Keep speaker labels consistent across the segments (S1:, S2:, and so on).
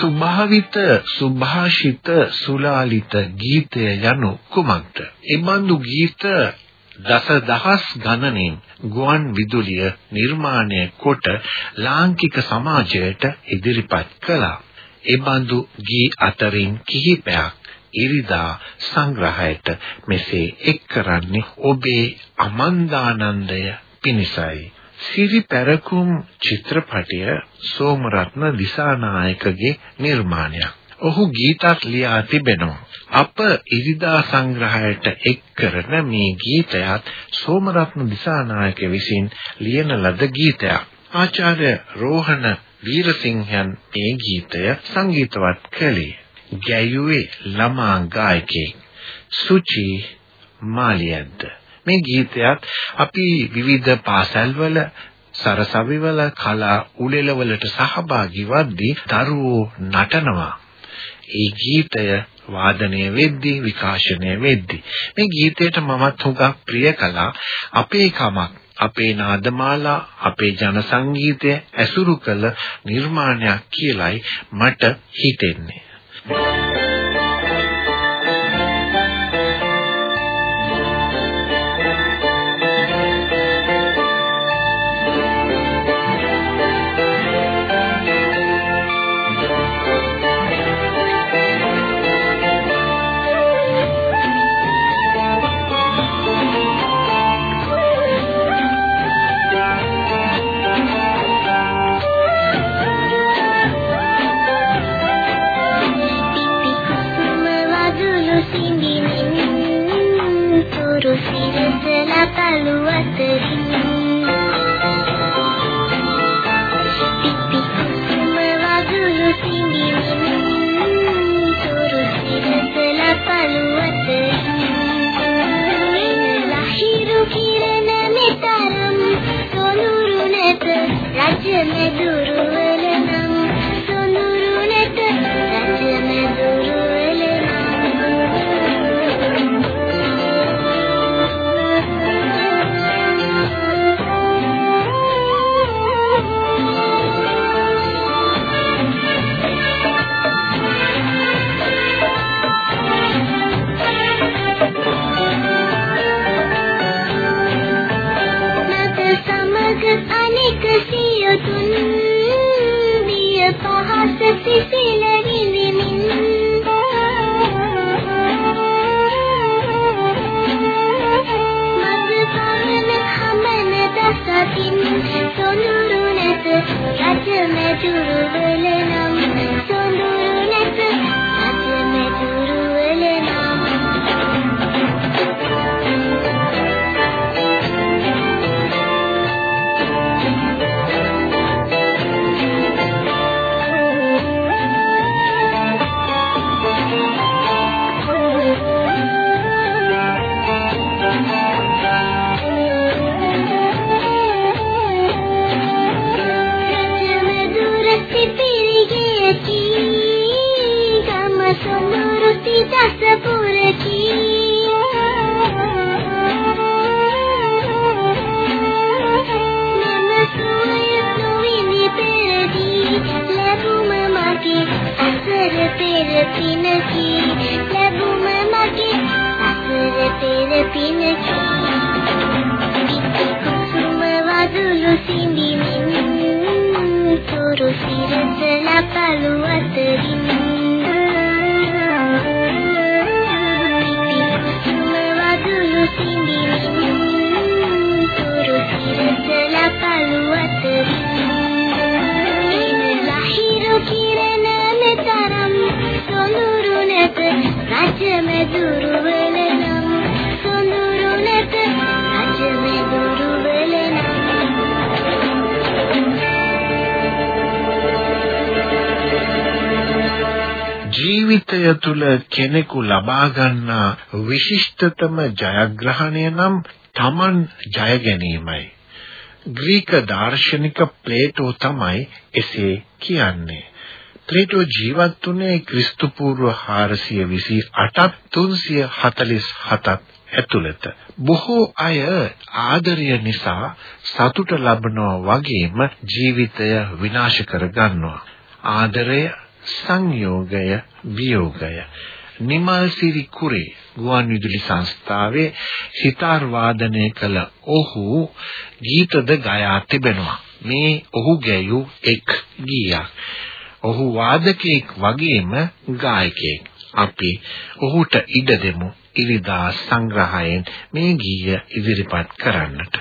S1: සුභාවිත සුභාෂිත සුලාලිත ගීතය යනු කුමක්ද? එබඳු ගීත දසදහස් ගණනින් ගුවන් විදුලිය නිර්මාණය කොට ලාංකික සමාජයට ඉදිරිපත් කළා. එබඳු ගී අතරින් කිහිපයක් ඉරිදා සංග්‍රහයට මෙසේ එක් කරන්නේ ඔබේ අමන්දානන්දය පිණිසයි. සිරි පැරකුම් චිත්‍රපටය සෝමරත්න දිසානායකගේ නිර්මාණයක්. ඔහු ගීතත් ලියා තිබෙනවා. අප ඉරිදා සංග්‍රහයට එක් කරන මේ ගීතයත් සෝමරත්න දිසානායක විසින් ලියන ලද ගීතයක්. ආචාර්ය රෝහණ වීරසිංහයන් මේ ගීතය සංගීතවත් කළේ. ගැයුවේ ළමා ගායකයෙක් සුචි මාලියද්ද මේ ගීතයත් අපි විවිධ පාසල්වල සරසවිවල කලා උළෙලවලට සහභාගී වද්දී දරුවෝ නටනවා. ඒ ගීතය වාදනය වෙද්දී විකාශනය වෙද්දී මේ ගීතයට මමත් හුඟක් ප්‍රිය කළා අපේ කමක් අපේ නාදමාලා අපේ ජන සංගීතය ඇසුරු කළ නිර්මාණයක් කියලයි මට හිතෙන්නේ Thank you. ජීවිතය තුළ කෙනෙකු ලබා ගන්නා විශිෂ්ටතම ජයග්‍රහණය නම් Taman ජය ගැනීමයි. ග්‍රීක දාර්ශනික ප්ලේටෝ තමයි එසේ කියන්නේ. ප්ලේටෝ ජීවත් වුණේ ක්‍රිස්තු පූර්ව 428 347 ඇතුළත. බොහෝ අය ආදරය නිසා සතුට ලබනවා වගේම ජීවිතය විනාශ කර ගන්නවා. ආදරය සංයෝගය වියෝගය. නිමල් සිරි කුරේ ගුවන් විදුලි සංස්ථාවේ සිතාර් වාදනය කළ ඔහු ගීතද ගයා තිබෙනවා. මේ ඔහු ගැයූ එක් ගීයක්. ඔහු වාදකයෙක් වගේම ගායකයෙක්. අපි ඔහුට ඉඩ දෙමු ඉරිදා සංග්‍රහයෙන් මේ ගීය ඉදිරිපත් කරන්නට.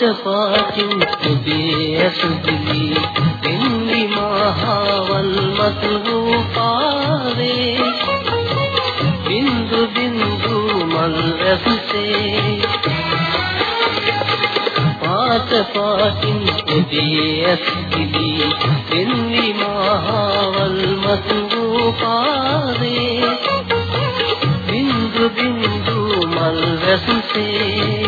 S2: පාට පාටින් ඔබේ ඇසුදිලි දෙන්නි මහවල් මතු වූ පාවේ බින්දු බින්දු මල් රැස්සේ පාට පාටින් ඔබේ ඇසුදිලි දෙන්නි මහවල් මතු වූ පාවේ බින්දු බින්දු මල් රැස්සේ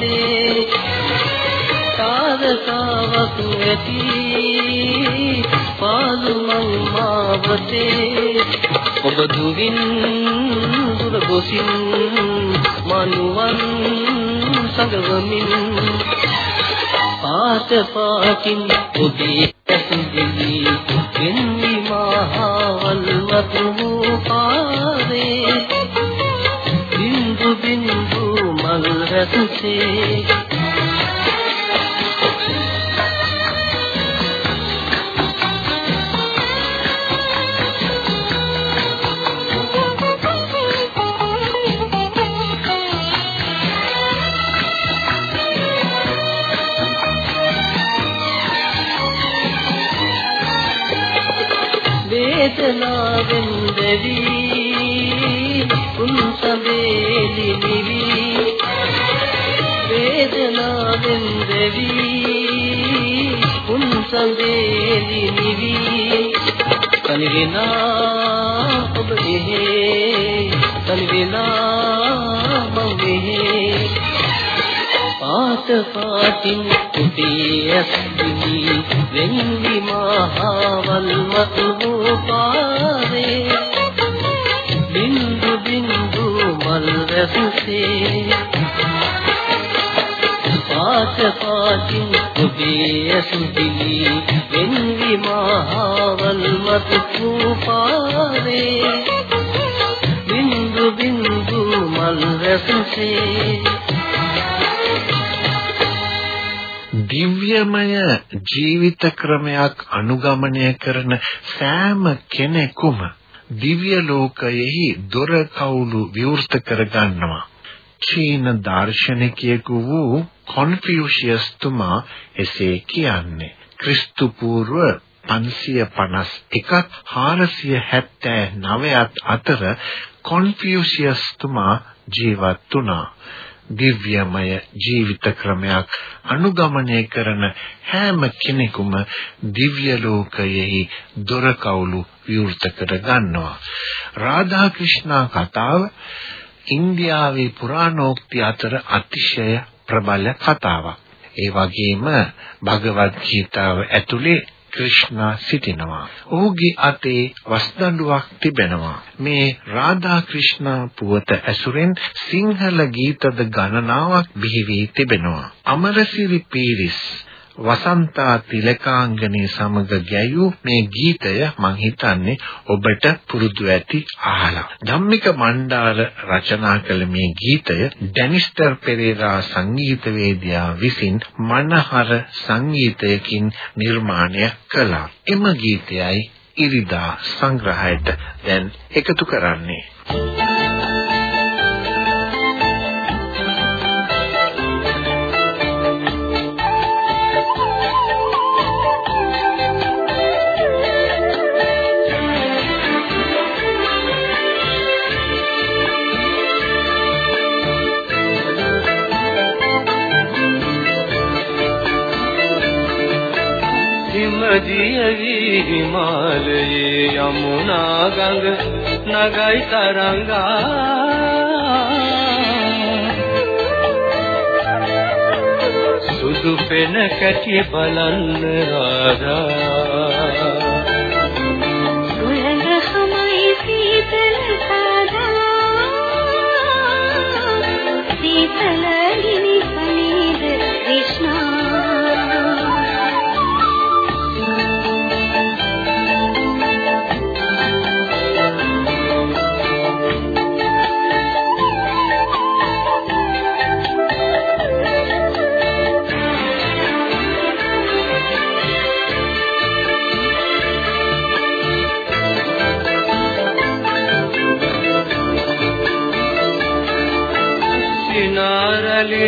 S2: මාවතේ තාරකාවක් ඇති පාදුමං මාවතේ. ඔබ දුවින් දුර ගොසින් මනුවන් සඟවමින් පාත පාටින් ඔබේ ඇසුදිලි වෙන්නි මහවල් වතු රැසුසේ වේදනාවෙන් දෙවි උන් සබේලි නිවි වේදනාවෙන් දෙවි උන් සඳේලි නිවි කනිවිනා ඔබ එහේ කනිවිනා මම එහේ පාත පාටින් කුටි ඇස්දිවි වෙන්වි මහවල් මතු පාරේ බින්දු බින්දු මල් රැසුසේ පාට පාටින් ඔබේ ඇසුදිලි වෙන්වි මහවල් මතු පාරේ බින්දු බින්දු මල් රැසුසේ.
S1: දිව්‍යමය ජීවිත ක්‍රමයක් අනුගමනය කරන සෑම කෙනෙකුම දිව්‍ය ලෝකයෙහි දොර කවුළු විවෘත කර ගන්නවා චීන දාර්ශනිකයෙකු වූ කොන්ෆියුෂියස් තුමා එසේ කියන්නේ. ක්‍රිස්තු පූර්ව 551ත් 479ත් අතර කොන්ෆියුෂියස් තුමා ජීවත් වුණා. දිව්‍යමය ජීවිත ක්‍රමයක් අනුගමනය කරන හැම කෙනෙකුම දිව්‍ය ලෝකයෙහි දොර කවුළු විවෘත කර ගන්නවා. රාධා ක්‍රිෂ්ණා කතාව ඉන්දියාවේ පුරාණෝක්ති අතර අතිශය ප්‍රබල කතාවක්. ඒ වගේම භගවත් ගීතාව ඇතුලේ ක්‍රිෂ්ණා සිටිනවා. ඔහුගේ අතේ වස්දඬුවක් තිබෙනවා. මේ රාධා ක්‍රිෂ්ණා පුවත ඇසුරෙන් සිංහල ගීතද ගණනාවක් බිහි වී තිබෙනවා. අමරසිරි පීරිස් වසන්තා තිලකාංගනී සමග ගැයූ මේ ගීතය මං හිතන්නේ ඔබට පුරුදු ඇති අහලා. ධම්මික මණ්ඩාර රචනා කළ මේ ගීතය ඩැනිස්ටර් පෙරේරා සංගීතවේදියා විසින් මනහර සංගීතයකින් නිර්මාණය කළා. එම ගීතයයි ඉරිදා සංග්‍රහයට දැන් එකතු කරන්නේ.
S3: දියවි හිමාලයේ යමුනා ගඟ නගයි තරංගා. සුදු පෙන කැටි බලන්න රාධා
S4: සුළඟ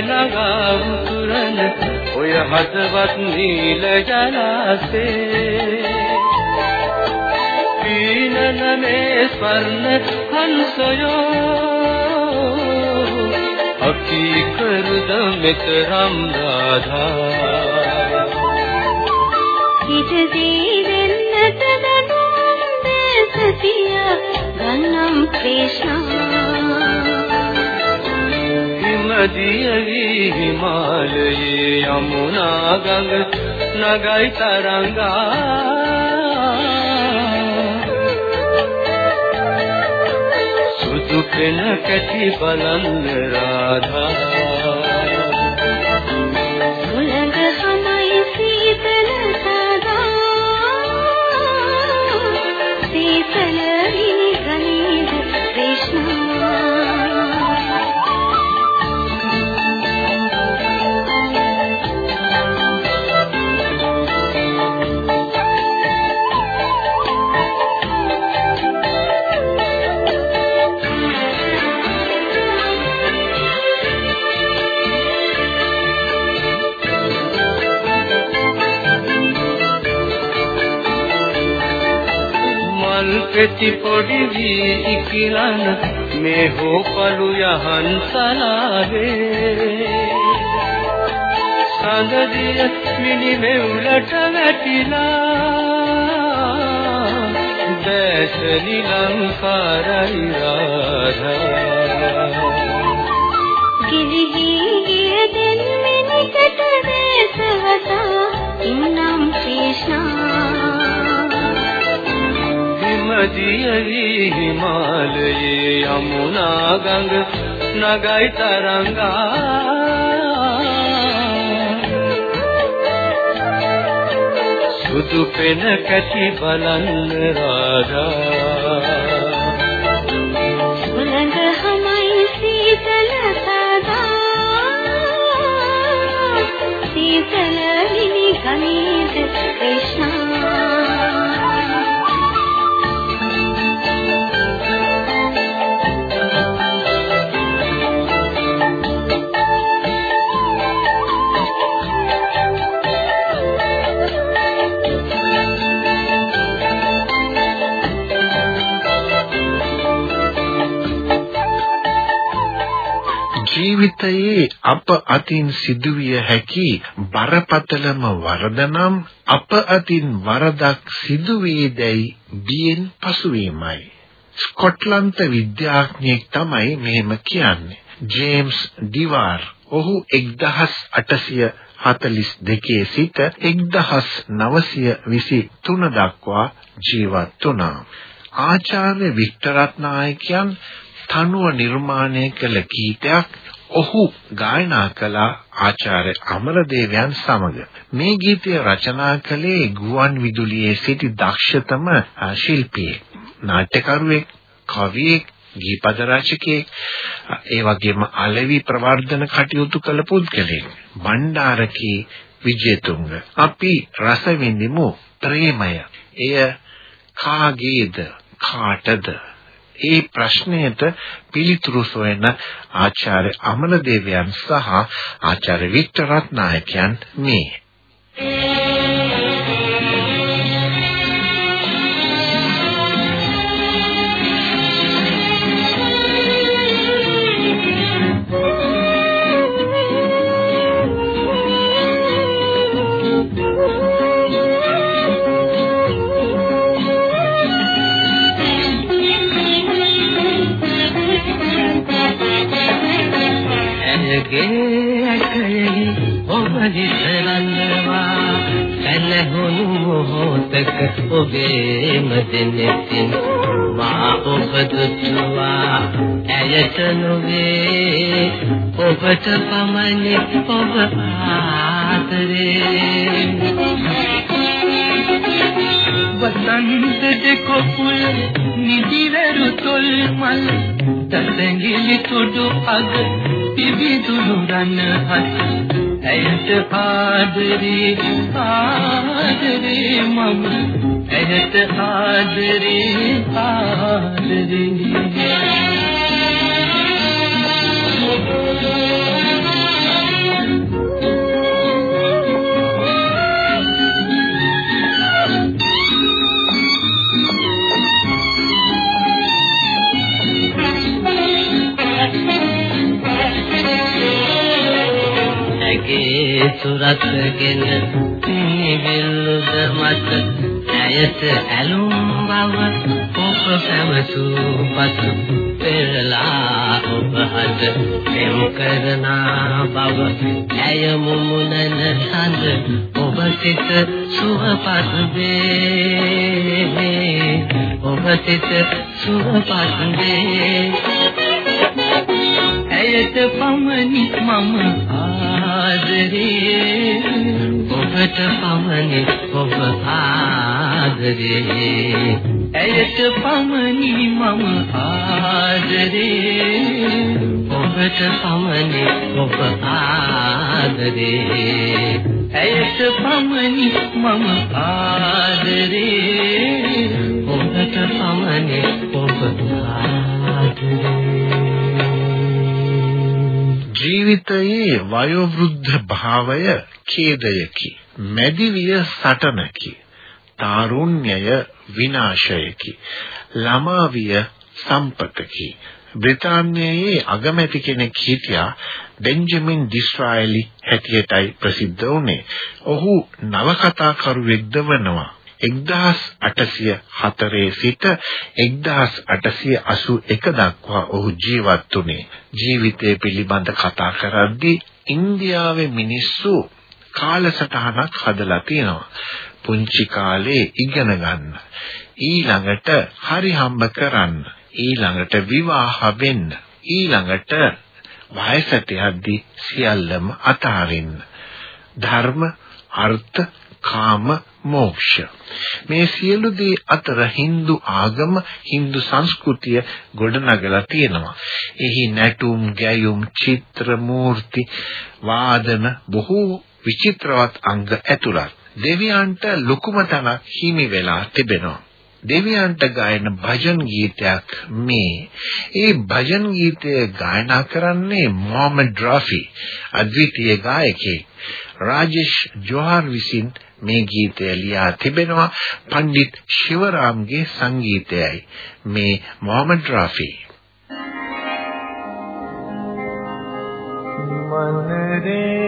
S3: ළඟා උතුරන ඔය හදවත් නීල ජලාසේ. පීනන මේ ස්වර්ණ හංසයෝ අකී කරුද මෙතරම් රාධා.
S4: හිතදී වෙන්නට දනුම් දේශතිය ගන්නම් ක්‍රේෂ්ණා
S3: හිමදියවි හිමාලයේ යමුනා ගඟ නගයි තරංගා සුදු පෙන කැටි බලන්න රාධා මල් පෙති පොඩි වී ඉකිලන මේ හෝපලු යහන් සලාවේ. සඳදිය මිනි මෙවුලට වැටිලා දැසලි ලංකාරයි රාධා
S4: ගිලිහි ගිය දෙන් මිනිකට දේශවතා ඉන්නම් ක්‍රේෂ්ණා
S3: හිමදියවි හිමාලයේ යමුනා ගඟ නගයි තරංගා. සුදු පෙන කැටි බලන්න රාධා
S1: අප අතින් සිදුවිය හැකි බරපතලම වරදනම් අප අතින් වරදක් සිදුවේදැයි බියෙන් පසුවීමයි. ස්කොට්ලන්ත විද්‍යාඥයෙක් තමයි මෙහෙම කියන්නේ. ජේම්ස් ඩිවාර් ඔහු 1842 සිට 1923 දක්වා ජීවත් වුණා. ආචාර්ය වික්ටරත්නායකයන් තනුව නිර්මාණය කළ ගීතයක් ඔහු ගායනා කළ ආචාර්ය අමරදේවයන් සමග මේ ගීතය රචනා කළේ ගුවන් විදුලියේ සිටි දක්ෂතම ශිල්පියෙක් නාට්‍යකරුවෙක් කවියෙක් ගීපද රචකයෙක් ඒ වගේම අලෙවි ප්‍රවර්ධන කටයුතු කළ පුද්ගලයෙක් බණ්ඩාරකී විජේතුංග. අපි රස විඳිමු ප්‍රේමය. එය කාගේද? කාටද? ඒ ප්‍රශ්නයට පිළිතුරු සොයන ආචාර්ය අමරදේවයන් සහ ආචාර්ය වික්ටර් රත්නායකයන් මේ.
S5: මොහොතක ඔබේම දෙනෙතින් මා ඔබ දුටුවා ඇයට නොවේ. ඔබට පමණි ඔබ ආදරේ. වසන්ත දෙකොපුල් නිදිවරු තොල් මල් තසංගිලි තුඩු අග පිබිදුණු රන් හත් के पादरी पा ममी कश पादरी पादरी සුරත්ගෙන නිවිල්ලුද මත ඇයට ඇලුම් බව ඔබ පැවසූ පසු පෙරලා ඔබ හද පෙම් කරන බව ඇය මුමුණන සඳ ඔබ සිත සුවපත් වේ ඔබ සිත සුවපත් වේ ඇයට පමණි මම ආදරේ. ඔබට පමණි ඔබ ආදරේ. ඇයට පමණි මම ආදරේ. ඔබට පමණි ඔබ ආදරේ. ඇයට පමණි මම ආදරේ. ඔබට පමණි ඔබ ආදරේ.
S1: ජීවිතයේ වයෝවෘද්ධ භාවය ඛේදයකි. මැදිවිය සටනකි. තාරුණ්‍යය විනාශයකි. ළමාවිය සම්පතකි. බ්‍රිතාන්‍යයේ අගමැති කෙනෙක් හිටියා බෙන්ජමින් ඩිස්රායලි හැටියටයි ප්‍රසිද්ධ වුණේ. ඔහු නවකතාකරුවෙක්ද වනවා. 1804 සිට 1881 දක්වා ඔහු ජීවත් වුණේ. ජීවිතය පිළිබඳ කතා කරද්දී ඉන්දියාවේ මිනිස්සු කාලසටහනක් හදලා තියෙනවා. පුංචි කාලේ ඉගෙන ගන්න. ඊළඟට හරි හම්බ කරන්න. ඊළඟට විවාහ වෙන්න. ඊළඟට වයසට යද්දී සියල්ලම අතාරින්න. ධර්ම, අර්ථ, කාම, මෝක්ෂ මේ සියලු දේ අතර Hindu ආගම Hindu සංස්කෘතිය ගොඩනගලා තියෙනවා. එහි නැටුම්, ගැයුම්, චිත්‍ර, මූර්ති, වාදන බොහෝ විචිත්‍රවත් අංග ඇතුළත්. දෙවියන්ට ලොකුම තැනක් හිමි වෙලා තිබෙනවා. දෙවියන්ට ගායන භජන් ගීතයක් මේ. ඒ භජන් ගීතය ගායනා කරන්නේ මොහමඩ් රෆි, අද්විතීය ගායකයෙක්. රාජේෂ් ජෝහර් විසින් මේ ගීතය ලියා තිබෙනවා පණ්ඩිත් ශිවරාම්ගේ සංගීතයයි. මේ මොහමඩ් රාෆි.
S5: මනරේ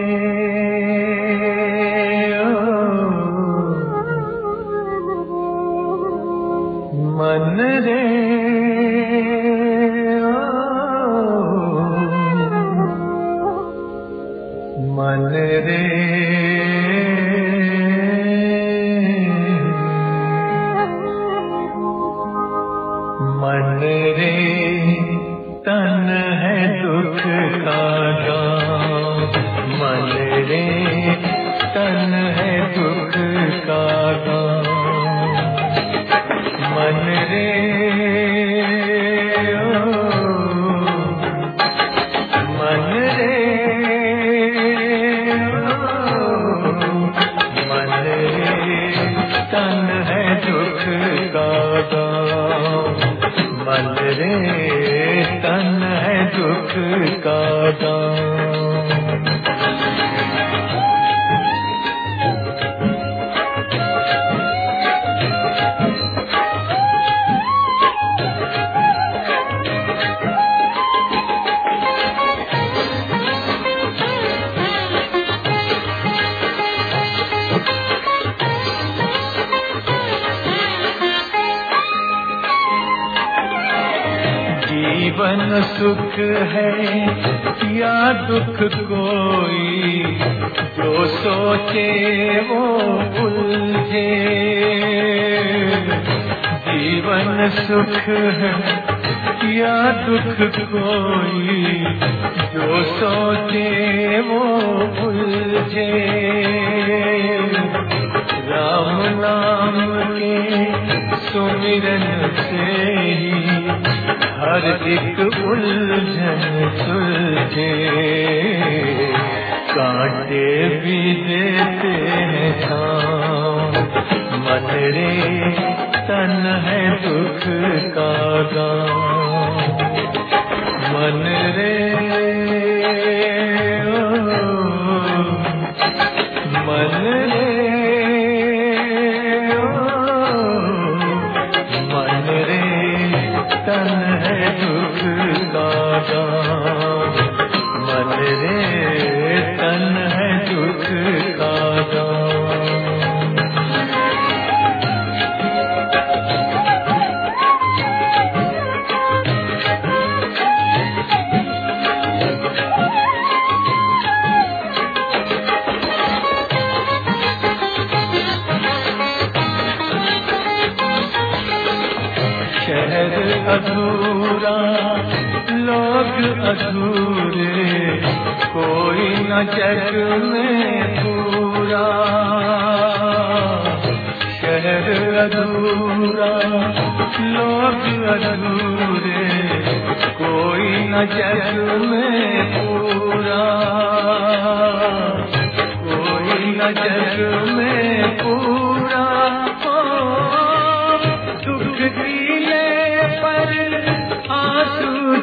S3: جیون سکھ ہے یا دکھ کوئی؟ جو سوچے وہ الجھے۔ جیون سکھ ہے یا دکھ کوئی؟ جو سوچے وہ الجھے۔ رام نام کے سمرن سے ہی ہر ایک الجھن سلجھے، کانٹے بھی دیتے ہیں تھام مترے تن ہے دکھ کا گاں۔ پورا لوگ ادھورے، کوئی نہ چہر میں پورا۔ شہر ادھورا، لوگ ادھورے، کوئی نہ چہر میں پورا۔ کوئی نہ چہر میں پورا۔ دکھ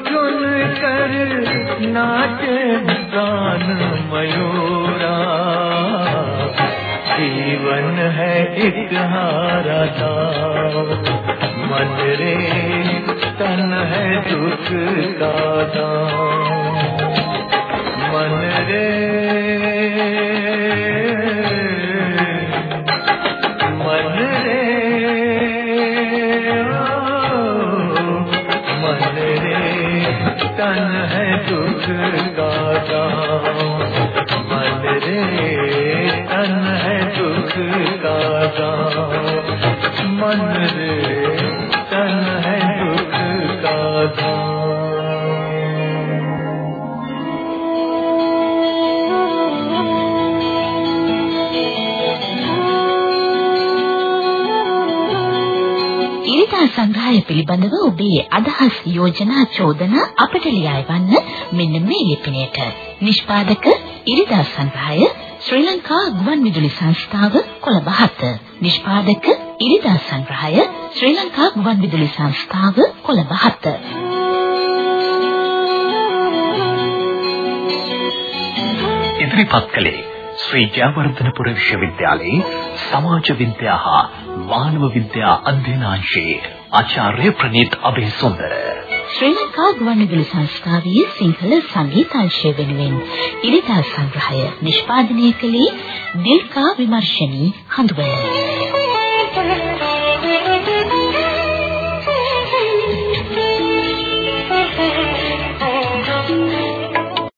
S3: چن کر ناچ گان میورا جیون ہے ایک ہارا من رے تن ہے دکھ کا من
S6: رے සංග්‍රහය පිළිබඳව ඔබේ අදහස් යෝජනා චෝදනා අපට ලියා එවන්න මෙන්න මේ ලිපිනයට නිෂ්පාදක ඉරිදා සංග්‍රහය ශ්‍රී ලංකා ගුවන්විදුලි සංස්ථාව කොළඹ 7 නිෂ්පාදක ඉරිදා සංග්‍රහය ශ්‍රී ලංකා ගුවන්විදුලි සංස්ථාව කොළඹ 7
S7: ඉදිරිපත් කළේ ශ්‍රී ජයවර්ධනපුර විශ්වවිද්‍යාලයේ සමාජ විද්‍යා හා මානව විද්‍යා අධ්‍යනාංශයේ ආචාර්ය ප්‍රනීත් අබේසුන්දර.
S6: ශ්‍රී ලංකා ගුවන්විදුලි සංස්ථාවේ සිංහල සංගීතංශය වෙනුවෙන් ඉරිදා සංග්‍රහය නිෂ්පාදනය කළේ දිල්කා විමර්ශනී හඳුබල.